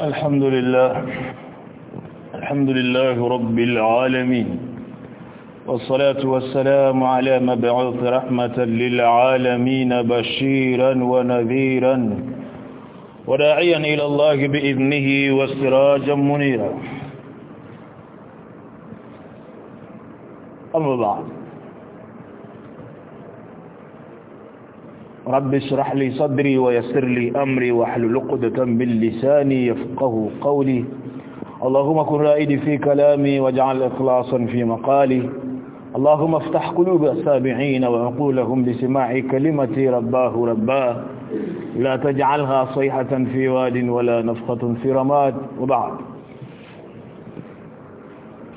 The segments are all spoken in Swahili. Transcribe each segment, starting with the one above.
الحمد لله. الحمد لله رب العالمين. والصلاة والسلام على مبعوث رحمة للعالمين بشيرا ونذيرا. وداعيا إلى الله بإذنه وسراجا منيرا. أما بعد. رب اشرح لي صدري ويسر لي أمري واحلل عقدة من لساني يفقه قولي. اللهم كن رائدي في كلامي واجعل إخلاصا في مقالي. اللهم افتح قلوب السامعين وعقولهم لسماع كلمتي رباه رباه. لا تجعلها صيحة في واد ولا نفخة في رماد. وبعد.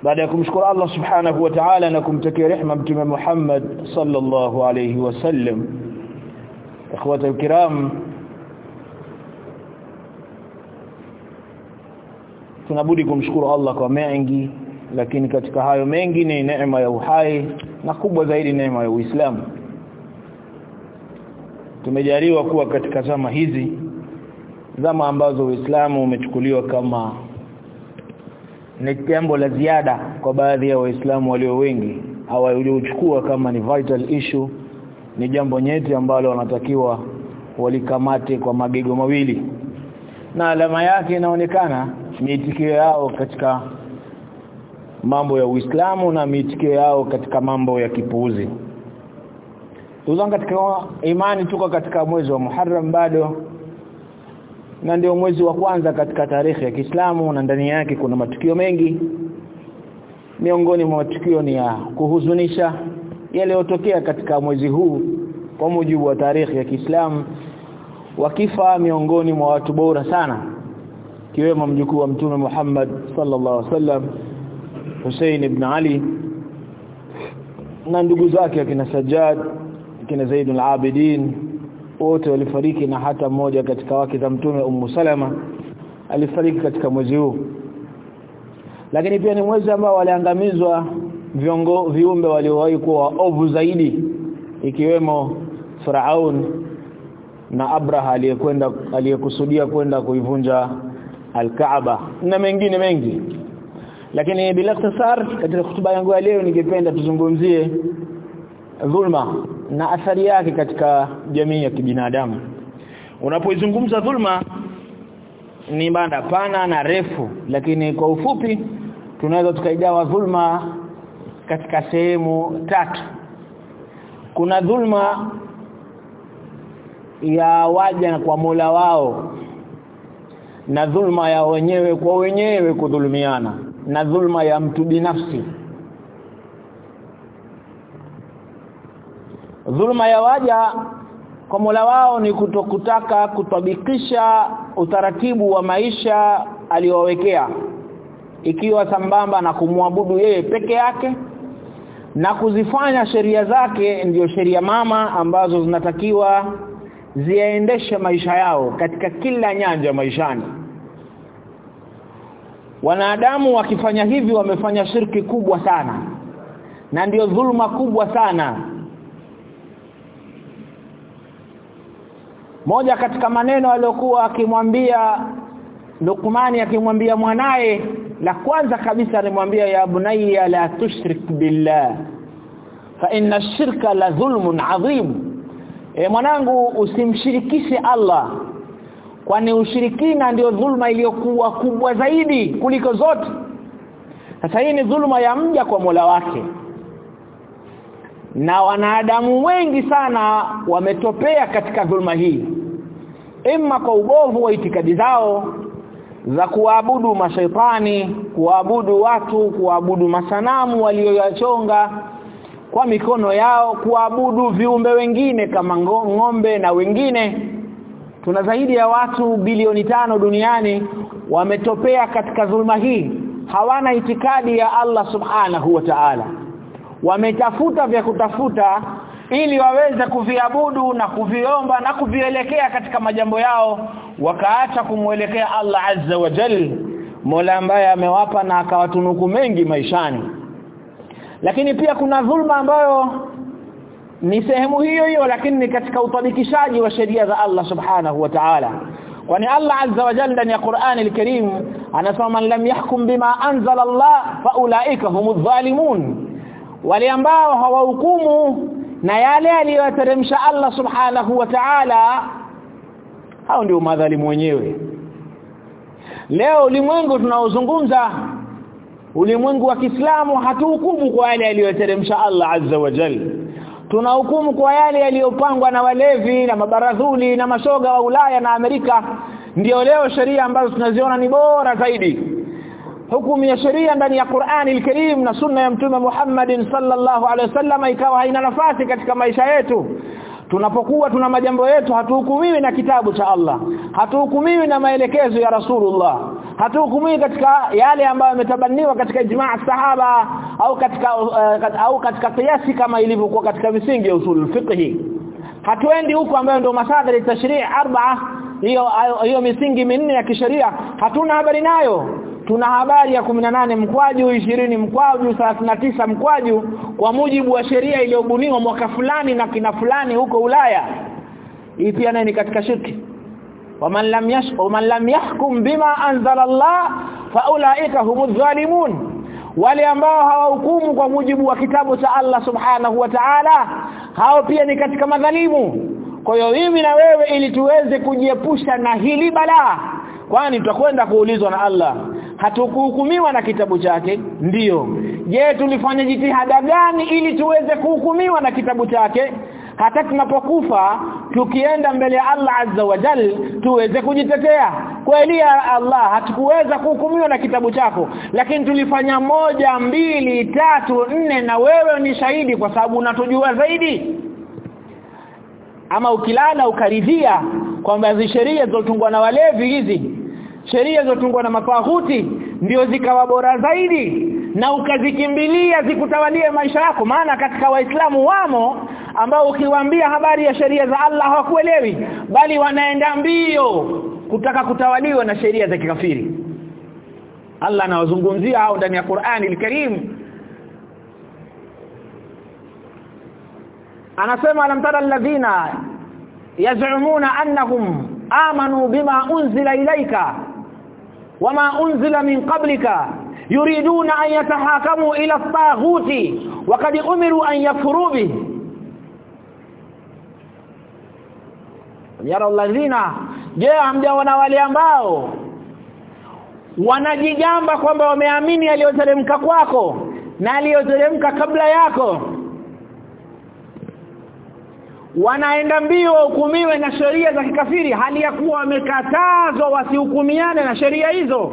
baada ya kumshukuru Allah subhanahu wa ta'ala na kumtakia rehema mtume Muhammad sallallahu alayhi wasallam ikhwata الكرام tunabudi kumshukuru Allah kwa mengi lakini katika hayo mengi ni neema ya uhai na kubwa zaidi neema ya Uislamu. Tumejaliwa kuwa katika zama hizi zama ambazo Uislamu umechukuliwa kama ni jambo la ziada kwa baadhi ya waislamu walio wengi hawaliochukua kama ni vital issue ni jambo nyeti ambalo wanatakiwa walikamate kwa magego mawili. Na alama yake inaonekana miitikio yao katika mambo ya Uislamu na miitikio yao katika mambo ya kipuuzi. Tuzo katika imani tuko katika mwezi wa Muharram bado na ndio mwezi wa kwanza katika tarehe ya Kiislamu na ndani yake kuna matukio mengi. Miongoni mwa matukio ni ya kuhuzunisha yaliyotokea katika mwezi huu kwa mujibu wa tarehe ya Kiislamu wakifa miongoni mwa watu bora sana kiwemo mjukuu wa mtume Muhammad sallallahu alaihi wasallam Hussein ibn Ali na ndugu zake akina Sajjad akina Zaid al-Abidin wote walifariki na hata mmoja katika wake za mtume Ummu Salama alifariki katika mwezi huu. Lakini pia ni mwezi ambao waliangamizwa viongo viumbe waliowahi kuwa ovu zaidi ikiwemo Firaun na Abraha aliyekwenda aliyekusudia kwenda kuivunja Al-Kaaba na mengine mengi. Lakini bila ikhtisar katika hotuba yangu ya leo ningependa tuzungumzie dhulma na athari yake katika jamii ya kibinadamu. Unapoizungumza dhulma ni banda pana na refu lakini kwa ufupi tunaweza tukaigawa dhulma katika sehemu tatu. Kuna dhulma ya waja kwa Mola wao na dhulma ya wenyewe kwa wenyewe kudhulumiana na dhulma ya mtu binafsi. Dhulma ya waja kwa Mola wao ni kutokutaka kutabikisha utaratibu wa maisha aliowekea ikiwa sambamba na kumwabudu yeye peke yake na kuzifanya sheria zake ndiyo sheria mama ambazo zinatakiwa ziaendeshe maisha yao katika kila nyanja maishani. Wanadamu wakifanya hivi wamefanya shirki kubwa sana. Na ndiyo dhulma kubwa sana. Moja katika maneno aliyokuwa akimwambia Luqmani akimwambia mwanaye la kwanza kabisa alimwambia ya bunayya la tushrik billah fa inna ash-shirka la dhulmun adhim e mwanangu usimshirikishe Allah kwani ushirikina ndio dhulma iliyokuwa kubwa zaidi kuliko zote. Sasa hii ni dhulma ya mja kwa Mola wake na wanadamu wengi sana wametopea katika dhulma hii imma kwa ubovu wa itikadi zao za kuabudu mashaitani kuabudu watu kuabudu masanamu walioyachonga kwa mikono yao kuabudu viumbe wengine kama ng'ombe na wengine. Tuna zaidi ya watu bilioni tano duniani wametopea katika dhulma hii. Hawana itikadi ya Allah subhanahu wa ta'ala. Wametafuta vya kutafuta ili waweze kuviabudu na kuviomba na kuvielekea katika majambo yao wakaacha kumuelekea Allah azza wa jal Mola ambaye amewapa na akawatunuku mengi maishani. Lakini pia kuna dhulma ambayo ni sehemu hiyo hiyo lakini ni katika utabikishaji wa sheria za Allah subhanahu wa ta'ala. Kwani Allah azza wa jalla ndani ya Qur'an al-Karim anasema man lam yahkum bima anzala Allah fa ulaika humudh dhalimun wale ambao hawahukumu na yale aliyoteremsha Allah subhanahu wa ta'ala hao ndio madhalimu wenyewe. Leo ulimwengu tunaozungumza ulimwengu wa Kiislamu hatuhukumu kwa yale aliyoteremsha Allah azza wa jalla tunahukumu kwa yale yaliyopangwa na walevi na mabaradhuli na mashoga wa Ulaya na Amerika. Ndio leo sheria ambazo tunaziona ni bora zaidi hukumu ya sheria ndani ya Qur'ani al-Karim na sunna ya Mtume Muhammad sallallahu alaihi wasallam ikawa haina nafasi katika maisha yetu. Tunapokuwa tuna majambo yetu hatuhukumiwi na kitabu cha Allah. Hatuhukumiwi na maelekezo ya Rasulullah. Hatuhukumiwi katika yale ambayo yametabaniwa katika ijmaa sahaba au katika uh, au katika kiasi kama ilivyokuwa katika misingi ya usul fiqhi hatuendi huko ambayo ndio masadari tashrii arba'a hiyo hiyo misingi minne ya kisheria. Hatuna habari nayo tuna habari ya 18 mkwaju 20 mkwaju 39 mkwaju kwa mujibu wa sheria iliyobuniwa mwaka fulani na kina fulani huko Ulaya. Hii pia nayo ni katika shirki. Waman lam man lam yahkum bima anzala Allah faulaika humudh zalimun. Wale ambao hawahukumu kwa mujibu wa kitabu cha Allah subhanahu wa ta'ala hao pia ni katika madhalimu. Kwa hiyo mimi na wewe ili tuweze kujiepusha na hili balaa kwani tutakwenda kuulizwa na Allah hatukuhukumiwa na kitabu chake. Ndiyo je tulifanya jitihada gani ili tuweze kuhukumiwa na kitabu chake? Hata tunapokufa tukienda mbele ya Allah azza wa jal tuweze kujitetea. Kweli ya Allah hatukuweza kuhukumiwa na kitabu chako. Lakini tulifanya moja mbili tatu nne na wewe ni shahidi kwa sababu unatujua zaidi. Ama ukilala ukaridhia kwamba hizi sheria zilizotungwa na walevi hizi sheria zilizotungwa na mafahuti ndio zikawa bora zaidi na ukazikimbilia zikutawalie maisha yako. Maana katika waislamu wamo ambao ukiwaambia habari ya sheria za Allah hawakuelewi bali wanaenda mbio kutaka kutawaliwa na sheria za kikafiri. Allah anawazungumzia hao ndani ya Qur'ani al-Karim. Anasema alam tara alladhina yaz'umuna annahum amanu bima unzila ilayka wama unzila min qablika yuriduna an yatahakamu ila at-taghuti waqad umiru an yakfuru bihi yara alladhina je hamjaona wale ambao wanajijamba kwamba wameamini aliyoteremka kwako na aliyoteremka kabla yako wanaenda mbio wahukumiwe na sheria za kikafiri hali ya kuwa wamekatazwa wasihukumiane na sheria hizo.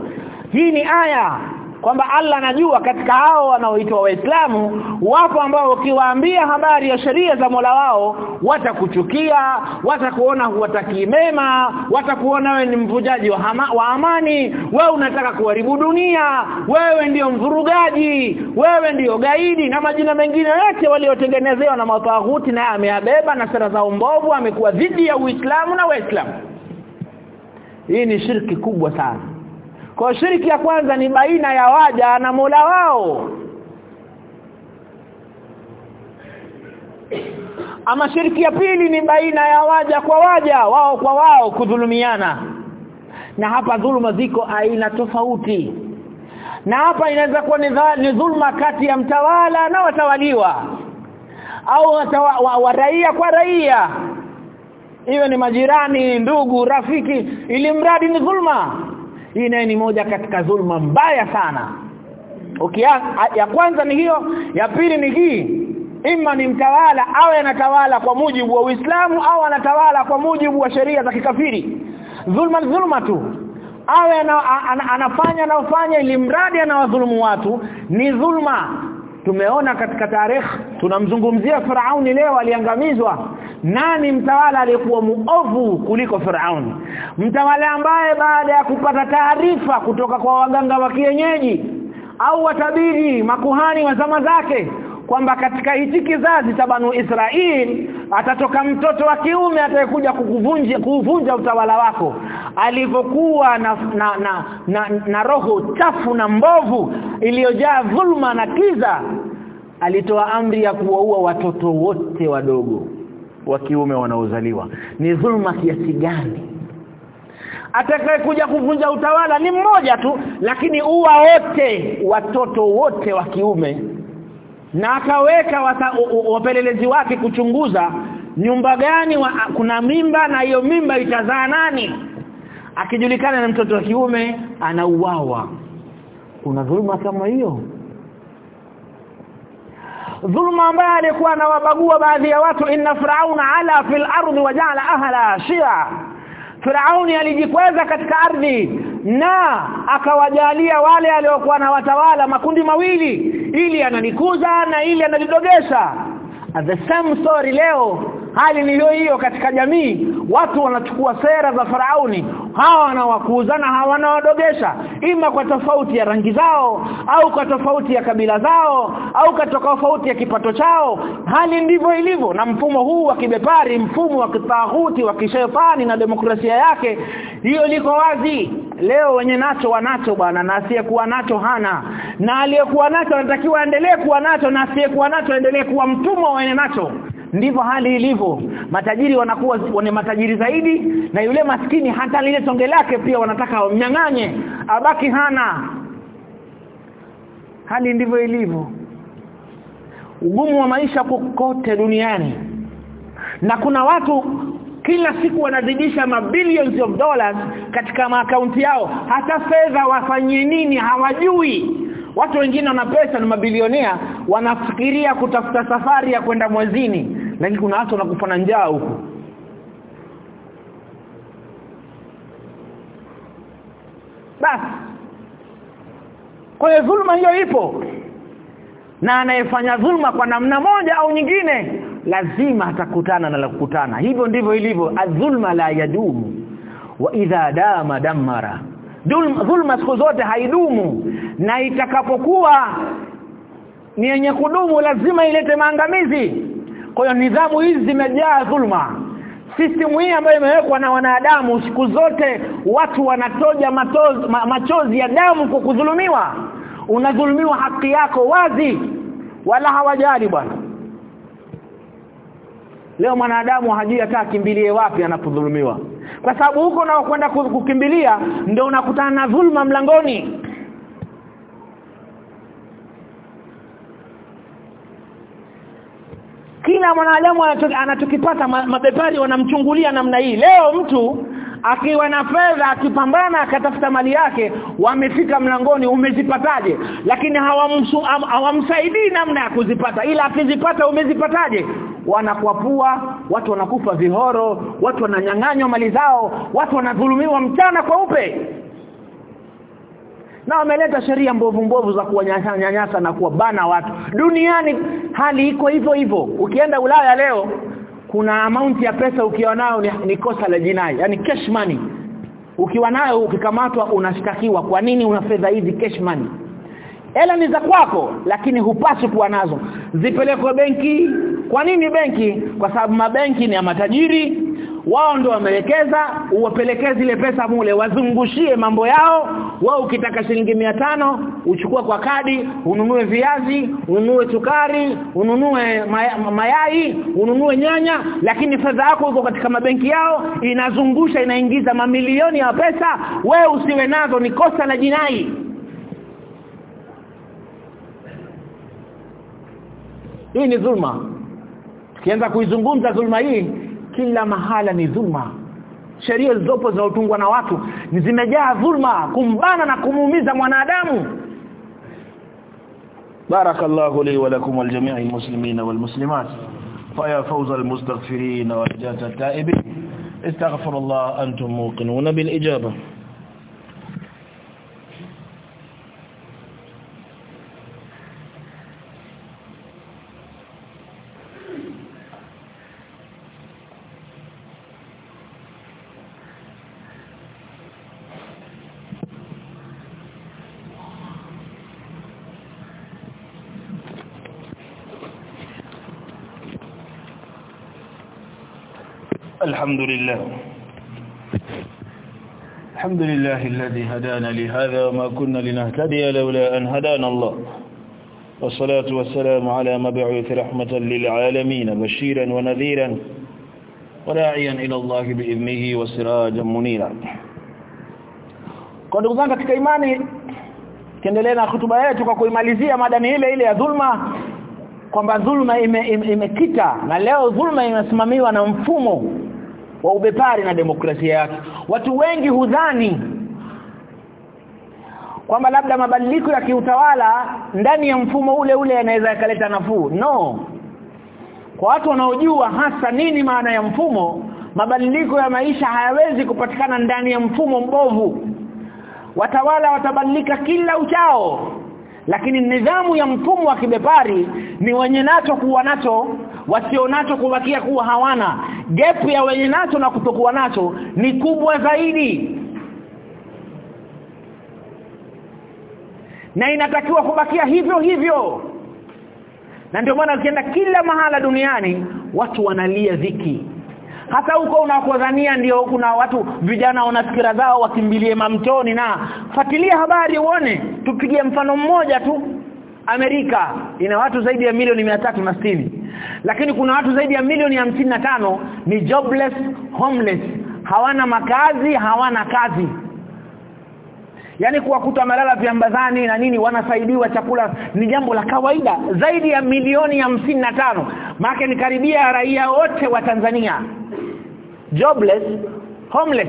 Hii ni aya kwamba Allah anajua katika hao wanaoitwa waislamu wapo ambao ukiwaambia habari ya sheria za Mola wao watakuchukia watakuona huwatakii mema watakuona wewe ni mvujaji wa, hama, wa amani wewe unataka kuharibu dunia wewe ndiyo mvurugaji wewe ndiyo gaidi na majina mengine yote waliotengenezewa na mataghuti na ameabeba na sera za umbovu amekuwa dhidi ya Uislamu na Waislamu. Hii ni shirki kubwa sana kwa shiriki ya kwanza ni baina ya waja na Mola wao. Ama shiriki ya pili ni baina ya waja kwa waja wao kwa wao kudhulumiana. Na hapa dhuluma ziko aina tofauti. Na hapa inaweza kuwa ni dhulma kati ya mtawala na watawaliwa. Au watawa, wa, wa raia kwa raia. Iwe ni majirani ndugu rafiki ili mradi ni dhulma hii naye ni moja katika dhulma mbaya sana. Ukia, ya kwanza ni hiyo ya pili ni hii. Ima ni mtawala au anatawala kwa mujibu wa Uislamu au anatawala kwa mujibu wa sheria za kikafiri. Dhulma dhulma tu. Awe ana, ana, anafanya anafanya ili mradi anawadhulumu watu ni dhulma. Tumeona katika tarehe tunamzungumzia Firauni leo aliangamizwa nani mtawala aliyekuwa muovu kuliko Firaun? Mtawala ambaye baada ya kupata taarifa kutoka kwa waganga wa kienyeji au watabiri makuhani wa zama zake kwamba katika hichi kizazi cha Banu Israeli atatoka mtoto wa kiume atakayekuja kukuvunja kuvunja utawala wako. Alivyokuwa na na, na, na na roho chafu na mbovu iliyojaa dhulma na kiza alitoa amri ya kuwaua watoto wote wadogo wa kiume wanaozaliwa. Ni dhulma kiasi gani? Atakaye kuja kuvunja utawala ni mmoja tu lakini uwa wote watoto wote wa kiume. Na akaweka wapelelezi wake kuchunguza nyumba gani wa, kuna mimba na hiyo mimba itazaa nani? Akijulikana na mtoto wa kiume anauawa. Kuna dhuluma kama hiyo dhulma ambaye alikuwa anawabagua baadhi ya watu inna firauna ala fil ardi waja'ala ahla shia. Firauni alijikweza katika ardhi na akawajalia wale aliokuwa na watawala makundi mawili ili ananikuza na ili analidogesha at the same story leo hali ni hiyo hiyo katika jamii. Watu wanachukua sera za farauni hawa wanawakuza na hawa wanawadogesha. Ima kwa tofauti ya rangi zao au kwa tofauti ya kabila zao au kwa tofauti ya kipato chao. Hali ndivyo ilivyo na mfumo huu wa kibepari mfumo wa kitaghuti wa kishetani na demokrasia yake hiyo liko wazi. Leo wenye nacho wanacho bwana na asiyekuwa nacho hana. Na aliyekuwa nacho anatakiwa aendelee kuwa nacho na asiyekuwa nacho aendelee kuwa mtumwa wenye nacho ndivyo hali ilivyo. Matajiri wanakuwa ni matajiri zaidi na yule maskini hata lile songe lake pia wanataka wamnyang'anye abaki hana. Hali ndivyo ilivyo. Ugumu wa maisha kokote duniani. Na kuna watu kila siku wanazidisha mabilions of dollars katika maakaunti yao. Hata fedha wafanyie nini hawajui watu wengine wana pesa na mabilionea wanafikiria kutafuta safari ya kwenda mwezini lakini kuna watu wanakufa na njaa huku. Basi kwa dhulma hiyo ipo. Na anayefanya dhulma kwa namna moja au nyingine lazima atakutana na la kukutana. Hivyo ndivyo ilivyo adhulma la yadumu. Wa idha dama damara dhulma siku zote haidumu. Na itakapokuwa ni yenye kudumu lazima ilete maangamizi. Kwa hiyo nidhamu hizi zimejaa dhulma. System hii ambayo imewekwa na wanadamu siku zote watu wanatoja matozi, ma, machozi ya damu kwa kudhulumiwa. Unadhulumiwa haki yako wazi wala hawajali bwana. Leo mwanadamu hajui hata akimbilie wapi anapodhulumiwa kwa sababu huko unaokwenda kukimbilia ndio unakutana na dhulma mlangoni. Kila mwanadamu anachokipata mabepari wanamchungulia namna hii. Leo mtu akiwa na fedha akipambana akatafuta mali yake wamefika mlangoni umezipataje? Lakini hawamsaidii namna ya kuzipata. Ila akizipata umezipataje? Wanakwapua watu wanakufa vihoro watu wananyang'anywa mali zao watu wanadhulumiwa mchana kweupe. Na wameleta sheria mbovu mbovu za kuwanyanyasa na kuwabana watu. Duniani hali iko hivyo hivyo. Ukienda Ulaya leo kuna amount ya pesa ukiwa nayo ni, ni kosa la jinai yani cash money. Ukiwa nayo ukikamatwa unashtakiwa. Kwa nini una fedha hizi cash money hela ni za kwako lakini hupaswi kuwa nazo. Zipelekwe benki. Kwa nini benki? Kwa sababu mabenki ni ya matajiri. Wao ndio wamewekeza uwapelekee zile pesa mule wazungushie mambo yao. Wao ukitaka shilingi tano uchukua kwa kadi ununue viazi ununue sukari ununue mayai ununue nyanya lakini fedha yako iko katika mabenki yao inazungusha inaingiza mamilioni ya pesa. We usiwe nazo ni kosa la jinai hii ni dhulma tukianza kuizungumza dhulma hii kila mahala ni dhulma sheria zilizopo zinazotungwa na watu zimejaa dhulma kumbana na kumuumiza mwanadamu بارك الله لي ولكم والجميع المسلمين والمسلمات فيا فوز المستغفرين ونجاة التائبين استغفر الله أنتم موقنون بالإجابة الحمد لله الحمد لله الذي هدانا لهذا وما كنا لنهتدي لولا أن هدانا الله والصلاة والسلام على مبعوث رحمة للعالمين بشيرا ونذيرا وداعيا إلى الله بإذنه وسراجا منيرا kwa ndugu zangu katika imani kiendelea na hutuba yetu kwa kuimalizia madani ile ile ya dhulma kwamba dhulma imekita ime, ime na leo dhulma inasimamiwa na mfumo wa ubepari na demokrasia yake. Watu wengi hudhani kwamba labda mabadiliko ya kiutawala ndani ya mfumo ule ule yanaweza yakaleta nafuu. No. Kwa watu wanaojua hasa nini maana ya mfumo mabadiliko ya maisha hayawezi kupatikana ndani ya mfumo mbovu. Watawala watabadilika kila uchao lakini nidhamu ya mfumo wa kibepari ni wenye nacho kuwa nacho wasionacho kubakia kuwa hawana gap ya wenye nacho na kutokuwa nacho ni kubwa zaidi. Na inatakiwa kubakia hivyo hivyo. Na ndio maana ukienda kila mahala duniani watu wanalia ziki hata huko unakodhania ndio kuna watu vijana wana fikira zao wakimbilie mamtoni na fatilia habari uone tupigie mfano mmoja tu. Amerika ina watu zaidi ya milioni na sitini lakini kuna watu zaidi ya milioni hamsini na tano ni jobless homeless. Hawana makazi hawana kazi. Yani kuwakuta malala viambazani na nini wanasaidiwa chakula ni jambo la kawaida. Zaidi ya milioni hamsini na tano. Maana ni karibia raia wote wa Tanzania. Jobless homeless.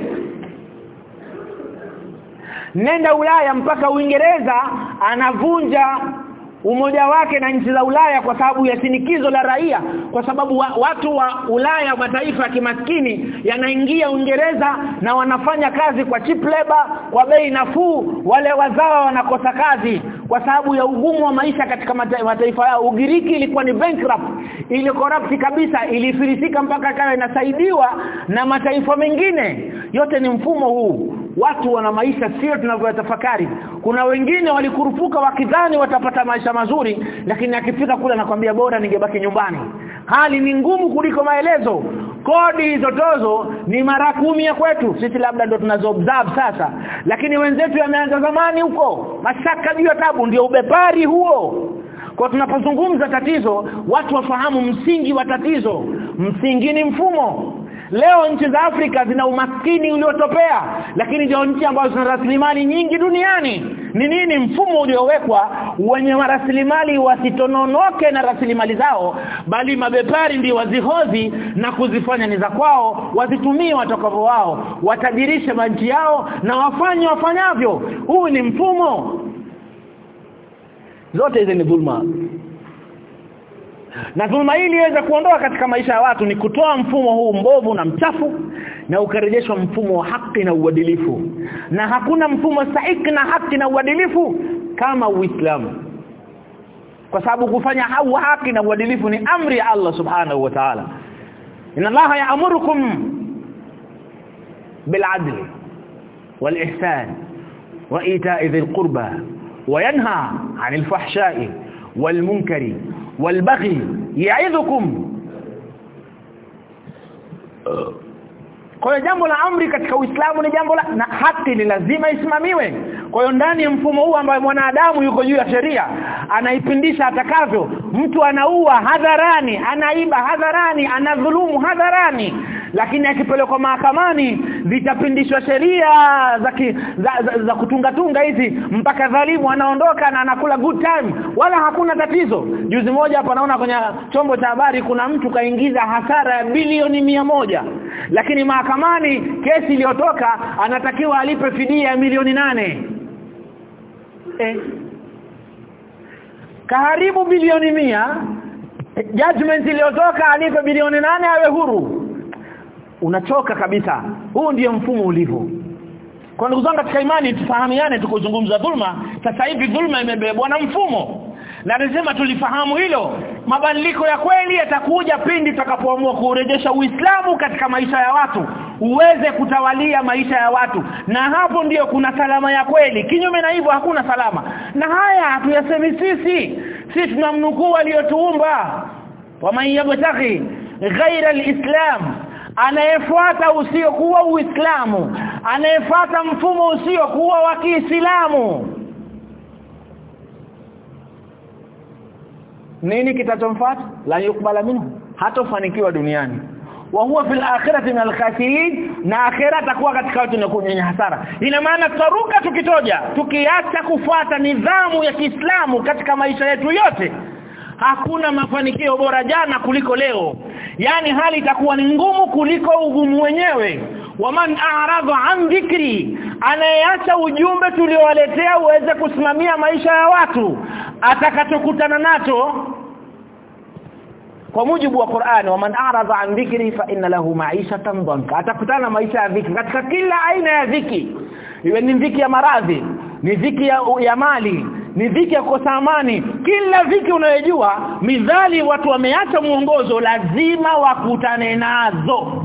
Nenda Ulaya mpaka Uingereza anavunja umoja wake na nchi za Ulaya kwa sababu ya shinikizo la raia kwa sababu wa, watu wa Ulaya mataifa kimaskini yanaingia Uingereza na wanafanya kazi kwa cheap labor kwa bei nafuu wale wazawa wanakosa kazi. Kwa sababu ya ugumu wa maisha katika mataifa yao. Ugiriki ilikuwa ni bankrupt ili corrupt kabisa ilifilisika mpaka kawa inasaidiwa na mataifa mengine. Yote ni mfumo huu watu wana maisha sio tunavyotafakari kuna wengine walikurupuka wakidhani watapata maisha mazuri lakini akifika kule anakuambia bora ningebaki nyumbani. Hali ni ngumu kuliko maelezo. Kodi hizo tozo ni mara kumi ya kwetu. Sisi labda ndo tunazo observe sasa. Lakini wenzetu yameanza zamani huko. Mashaka juu ya tabu ndio ubepari huo. Kwa tunapozungumza tatizo watu wafahamu msingi wa tatizo. Msingi ni mfumo leo nchi za Afrika zina umaskini uliotopea lakini ndio nchi ambazo zina rasilimali nyingi duniani. Ni nini mfumo uliowekwa wenye rasilimali wasitononoke na rasilimali zao bali mabepari ndio wazihozi na kuzifanya ni za kwao wazitumie watakavyo wao watajirishe manchi yao na wafanye wafanyavyo? Huu ni mfumo. Zote hizi ni dhulma na dhulma hii iliweza kuondoa katika maisha ya watu ni kutoa mfumo huu mbovu na mchafu na ukarejeshwa mfumo wa haki na uadilifu na hakuna mfumo sahihi na haki na uadilifu kama Uislamu kwa sababu kufanya haki na uadilifu ni amri ya Allah subhanahu wa ta'ala inna Allah ya'murukum ihsan wa ita'i dhil qurba وينهى عن الفحشاء والمنكر والبغي يعظكم. Kwa hiyo jambo la amri katika Uislamu ni jambo la na haki ni lazima isimamiwe. Kwa hiyo ndani ya mfumo huu ambao mwanadamu yuko juu ya sheria anaipindisha atakavyo. Mtu anaua hadharani anaiba hadharani anadhulumu hadharani. Lakini akipelekwa mahakamani zitapindishwa sheria za, za, za, za kutunga tunga hizi mpaka dhalimu anaondoka na anakula good time. Wala hakuna tatizo. Juzi moja hapa naona kwenye chombo cha habari kuna mtu kaingiza hasara ya bilioni mia moja lakini mahakamani kesi iliyotoka anatakiwa alipe fidia ya milioni nane. Eh. kaharibu bilioni mia judgment iliyotoka alipe bilioni nane awe huru. Unachoka kabisa. Huu ndiyo mfumo ulivyo. Kwa ndugu zangu katika imani tufahamiane tukuzungumza dhulma. Sasa hivi dhulma imebebwa na mfumo. Na lazima tulifahamu hilo mabadiliko ya kweli yatakuja pindi tutakapoamua kurejesha Uislamu katika maisha ya watu uweze kutawalia maisha ya watu. Na hapo ndiyo kuna salama ya kweli. Kinyume na hivyo hakuna salama. Na haya hatuyasemi sisi. Sisi tunamnukuu aliyotuumba waman yabtaghi ghaira alislam anayefuata usiokuwa uislamu anayefuata mfumo usiokuwa wa Kiislamu nini kitachomfuata? La yukbala minhu. Hatofanikiwa duniani. Wa huwa fil akhirati min al-khasirin na akhira atakuwa katika watu wenye hasara. Ina maana tutaruka tukitoja tukiacha kufuata nidhamu ya Kiislamu katika maisha yetu yote. Hakuna mafanikio bora jana kuliko leo. Yani hali itakuwa ni ngumu kuliko ugumu wenyewe. Waman a'radha an dhikri anayeacha ujumbe tuliowaletea uweze kusimamia maisha ya watu atakachokutana nacho kwa mujibu wa Qur'an waman a'rada an dhikri fa inna lahu ma'ishatan dhanka atakutana maisha ya dhiki. Katika kila aina ya dhiki iwe ni dhiki ya maradhi ni dhiki ya, ya mali ni dhiki ya kukosa amani kila dhiki unayojua midhali watu wameacha muongozo lazima wakutane nazo.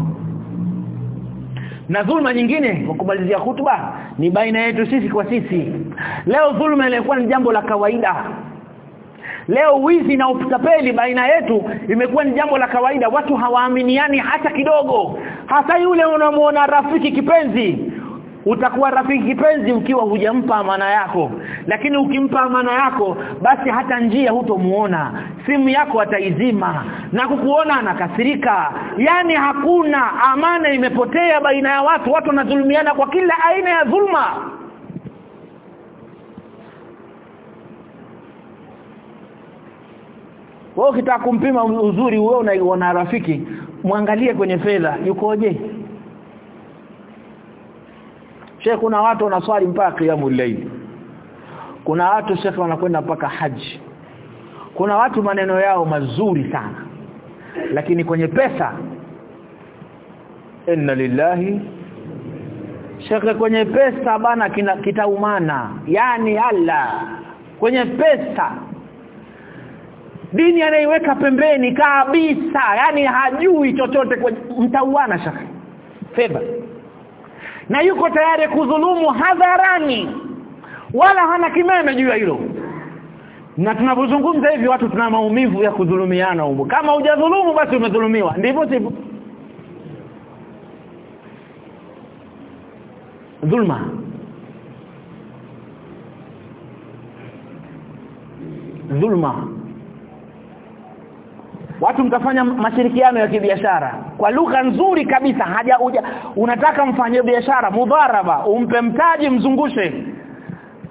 Na dhulma nyingine kwa kumalizia hutuba ni baina yetu sisi kwa sisi. Leo dhulma ilikuwa ni jambo la kawaida leo wizi na utapeli baina yetu imekuwa ni jambo la kawaida. Watu hawaaminiani hata kidogo. Hasa yule unamuona rafiki kipenzi. Utakuwa rafiki kipenzi ukiwa hujampa amana yako. Lakini ukimpa amana yako basi hata njia hutomuona. Simu yako ataizima na kukuona anakasirika. Yani hakuna amana imepotea baina ya watu. Watu wanadhulumiana kwa kila aina ya dhulma wewe ukitaka kumpima uzuri wewe unaiona rafiki mwangalie kwenye fedha yukoje Sheikh kuna watu wanaswali mpaka qiyamul layl. Kuna watu Sheikh wanakwenda mpaka haji. Kuna watu maneno yao mazuri sana. Lakini kwenye pesa inna lillahi Sheikh kwenye pesa bana kitaumana. Yani Allah kwenye pesa dini anaiweka pembeni kabisa yani hajui chochote kwa mtauana shaka. Fedha. Na yuko tayari kudhulumu hadharani wala hana kimeme juu ya hilo. Na tunapozungumza hivi watu tuna maumivu ya kudhulumiana huko kama hujadhulumu basi umedhulumiwa. Ndivyo sivyo? Dhulma. Dhulma watu mtafanya mashirikiano ya kibiashara. Kwa lugha nzuri kabisa haja uja, unataka mfanye biashara mudharaba umpe mtaji mzungushe.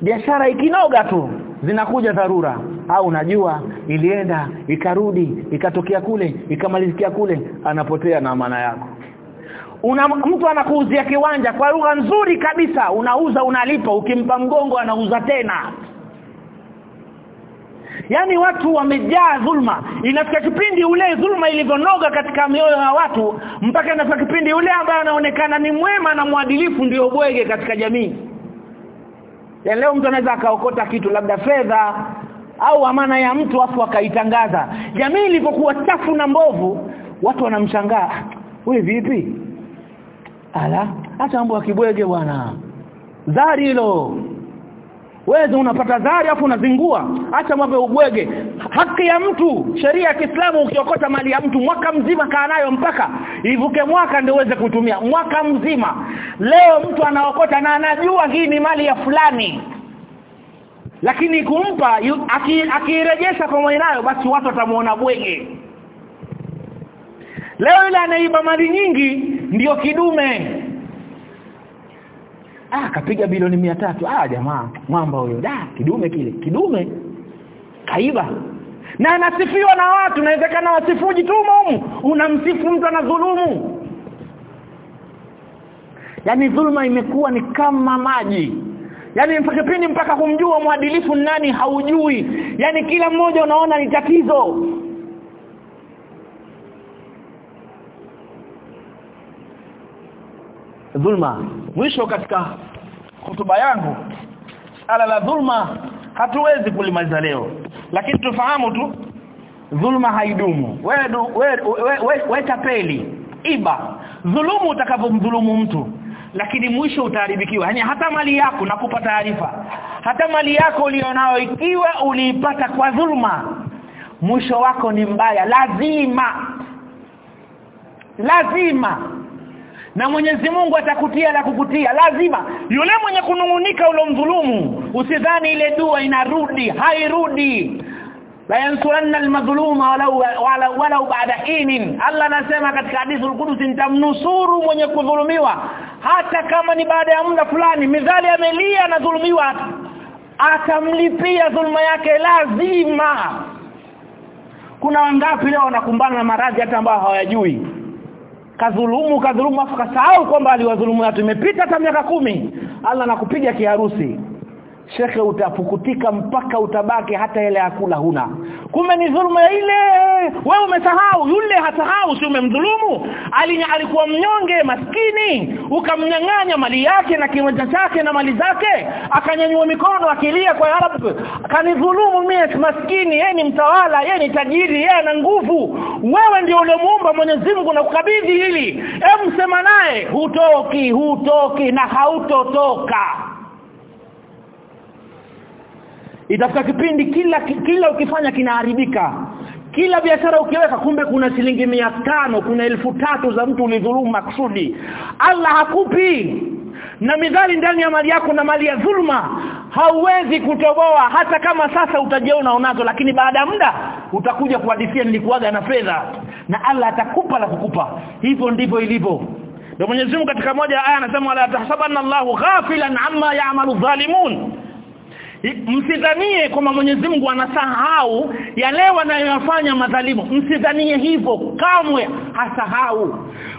Biashara ikinoga tu zinakuja dharura. Au unajua ilienda ikarudi ikatokea kule ikamalizikia kule anapotea na maana yako. Una mtu anakuuzia kiwanja kwa lugha nzuri kabisa unauza unalipa ukimpa mgongo anauza tena Yaani watu wamejaa dhulma. Inafika kipindi ule dhulma ilivyonoga katika mioyo ya watu mpaka inafika kipindi ule ambaye anaonekana ni mwema na mwadilifu ndio bwege katika jamii. Ya leo mtu anaweza akaokota kitu labda fedha au amana ya mtu afu akaitangaza. Jamii ilipokuwa chafu na mbovu, watu wanamshangaa. Wewe vipi? Ala, hata mambo ya kibwege bwana. dhari hilo wewe unapata dhari afu unazingua. Acha mambo ubwege. Haki ya mtu sheria ya Kiislamu ukiokota mali ya mtu mwaka mzima kaa nayo mpaka ivuke mwaka ndio uweze kutumia mwaka mzima. Leo mtu anaokota na anajua hii ni mali ya fulani. Lakini kumpa akirejesha aki kwa mwanayo basi watu watamuona bwege. Leo yule anaiba mali nyingi ndiyo kidume ah kapiga bilioni mia tatu. Ah jamaa mwamba huyo. Da kidume kile kidume. Kaiba. Na anasifiwa na watu inawezekana wasifuji tu mumu unamsifu mtu anadhulumu. Yaani dhulma imekuwa ni kama maji. Yani mpaka pindi mpaka kumjua mwadilifu nani haujui. Yaani kila mmoja unaona ni tatizo dhulma. Mwisho katika hotuba yangu ala la dhulma hatuwezi kulimaliza leo. Lakini tufahamu tu dhulma haidumu. Wewe wewe we, we, tapeli iba. Dhulumu utakavyomdhulumu mtu lakini mwisho utaharibikiwa. Yani hata mali yako nakupa taarifa. Hata mali yako ulionayo ikiwa uliipata kwa dhulma mwisho wako ni mbaya. Lazima lazima na Mwenyezi Mungu atakutia la kukutia. Lazima yule mwenye kunungunika ulomdhulumu usidhani ile dua inarudi hairudi. La yansuranna almadhluma walau wala, walau baada inin. Allah anasema katika hadithul al-Qudsi nitamnusuru mwenye kudhulumiwa hata kama ni baada ya muda fulani. Midhali amelia na dhulumiwa atamlipia dhulma yake lazima. Kuna wangapi leo wanakumbana na maradhi hata ambao hawayajui kadhulumu kadhulumu afu kasahau kwamba aliwadhulumu watu imepita hata miaka kumi. Allah nakupiga kiharusi shekhe utapukutika mpaka utabaki hata ile akula huna. Kumbe ni dhuluma ile. Wewe umesahau yule hasahau si umemdhulumu? Alikuwa mnyonge maskini ukamnyang'anya mali yake na kiwanja chake na mali zake akanyanyua mikono akilia kwa ya Rabb kanidhulumu mie maskini yeye ni mtawala yeye ni tajiri yeye ana nguvu. Wewe ndio uliomuumba Mwenyezi Mungu na kukabidhi hili. Hebu sema naye hutoki hutoki na hautotoka itafika kipindi kila kila ukifanya kinaharibika. Kila biashara ukiweka kumbe kuna shilingi mia tano kuna elfu tatu za mtu ulidhulumu maksudi. Allah hakupi. Na midhali ndani ya mali yako na mali ya dhulma hauwezi kutoboa. Hata kama sasa utajiona unazo lakini baada ya muda utakuja kuhadithia nilikuaga na fedha. Na Allah atakupa la kukupa. Hivyo ndivyo ilivyo. Ndio Mwenyezi Mungu katika moja aya anasema la tahsabanna Allahu ghafilan amma ya'malu dhalimun msidhanie kwamba Mwenyezi Mungu anasahau yale wanayofanya madhalimu. Msidhanie hivyo kamwe hasahau.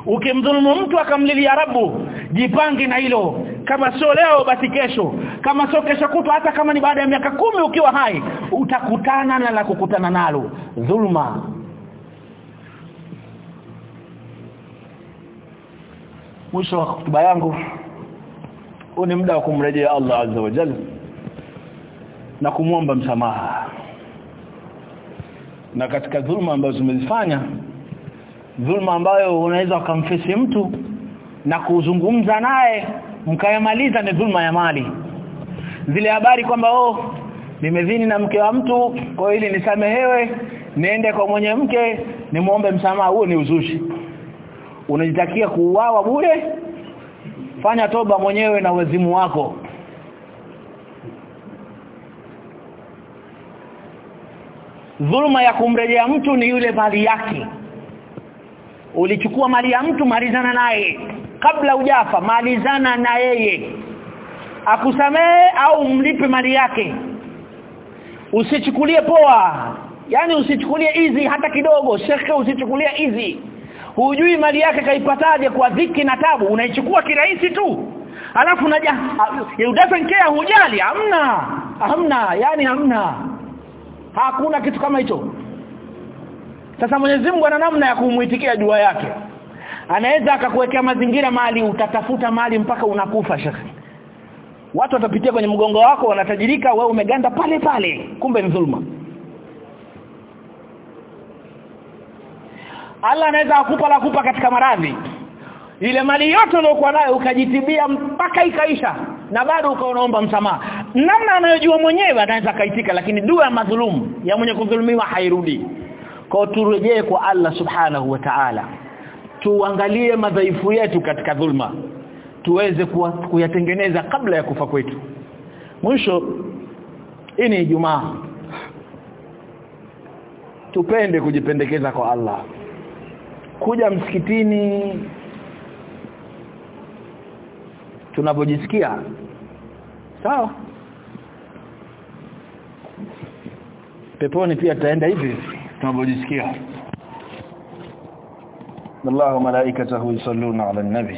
Ukimdhulumu mtu akamlilia Rabu jipange na hilo. Kama sio leo basi kesho. Kama sio kesho kutwa hata kama ni baada ya miaka kumi ukiwa hai utakutana na la kukutana nalo. Dhulma. Mwisho wa hotuba yangu. Huu ni muda wa kumrejea Allah azza wa jalla na kumwomba msamaha. Na katika dhulma ambazo zimezifanya dhulma ambayo unaweza ukamfesi mtu na kuzungumza naye mkayamaliza ni dhulma ya mali. Zile habari kwamba oh nimezini na mke wa mtu kwa ili nisamehewe niende kwa mwenye mke nimuombe msamaha huo ni uzushi. Unajitakia kuuawa bure fanya toba mwenyewe na wazimu wako dhulma ya kumrejea mtu ni yule mali yake. Ulichukua mali ya mtu malizana naye. Kabla ujafa malizana na yeye. Akusamee au mlipe mali yake. Usichukulie poa. Yani usichukulie hizi hata kidogo. Shekhe usichukulie hizi hujui mali yake kaipataje kwa dhiki na tabu. Unaichukua kirahisi tu. Alafu unaja you doesn't care hujali. Hamna. Hamna. Yani hamna hakuna kitu kama hicho. Sasa Mwenyezi Mungu ana namna ya kumuitikia dua yake. Anaweza akakuwekea mazingira mali utatafuta mali mpaka unakufa shekhi watu watapitia kwenye mgongo wako wanatajirika wewe umeganda pale pale kumbe ni dhulma. Allah anaweza akupa la kupa katika maradhi. Ile mali yote uliyokuwa nayo ukajitibia mpaka ikaisha na bado ukaonaomba msamaha. Namna anayojua mwenyewe anaweza kaitika lakini dua ya madhulumu ya mwenye kudhulumiwa hairudi. Kwa turejee kwa Allah subhanahu wa ta'ala. Tuangalie madhaifu yetu katika dhulma. Tuweze kuyatengeneza kabla ya kufa kwetu. Mwisho hii ni Ijumaa. Tupende kujipendekeza kwa Allah. Kuja msikitini tunapojisikia. Sawa. Peponi pia tutaenda hivi tunapojisikia. الله وملائكته يصلون على النبي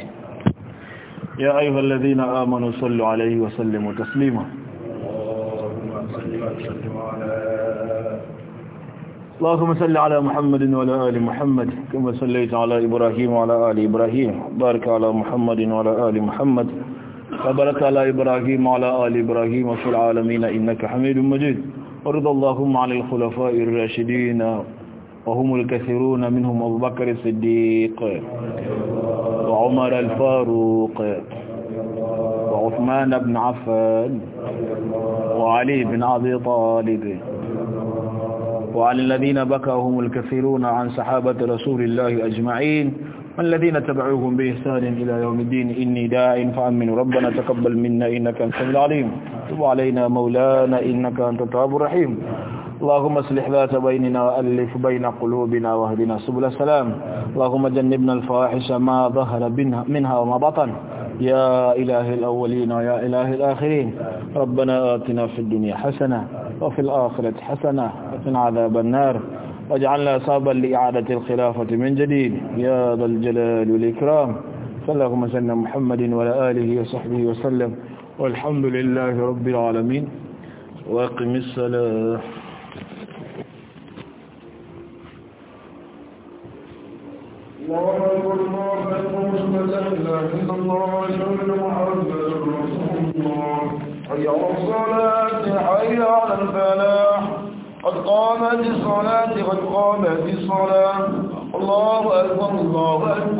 يا أيها الذين آمنوا صلوا عليه وسلموا تسليما اللهم صل على محمد وعلى آل محمد كما صليت على إبراهيم وعلى آل إبراهيم. بارك على محمد وعلى آل محمد. وبارك على إبراهيم وعلى آل إبراهيم في العالمين إنك حميد مجيد. ورضى اللهم عن الخلفاء الراشدين وهم الكثيرون منهم أبو بكر الصديق وعمر الفاروق وعثمان بن عفان وعلي بن أبي طالب. وعلى الذين بكاهم الكثيرون عن صحابة رسول الله أجمعين والذين تبعوهم بإحسان إلى يوم الدين. إني داع فأمن. ربنا تقبل منا إنك أنت العليم. تب علينا مولانا إنك أنت التواب الرحيم. اللهم أصلح ذات بيننا وألف بين قلوبنا واهدنا سبل السلام. اللهم جنبنا الفواحش ما ظهر منها وما بطن. يا إله الأولين ويا إله الآخرين. ربنا آتنا في الدنيا حسنة وفي الآخرة حسنة وقنا عذاب النار. واجعلنا صابا لإعادة الخلافة من جديد. يا ذا الجلال والإكرام. صلى الله وسلم محمد وعلى آله وصحبه وسلم. والحمد لله رب العالمين. وأقم الصلاة. الله أكبر. الله أكبر. أشهد أن لا إله قامت الصلاة قد قامت الصلاة الله أكبر الله أكبر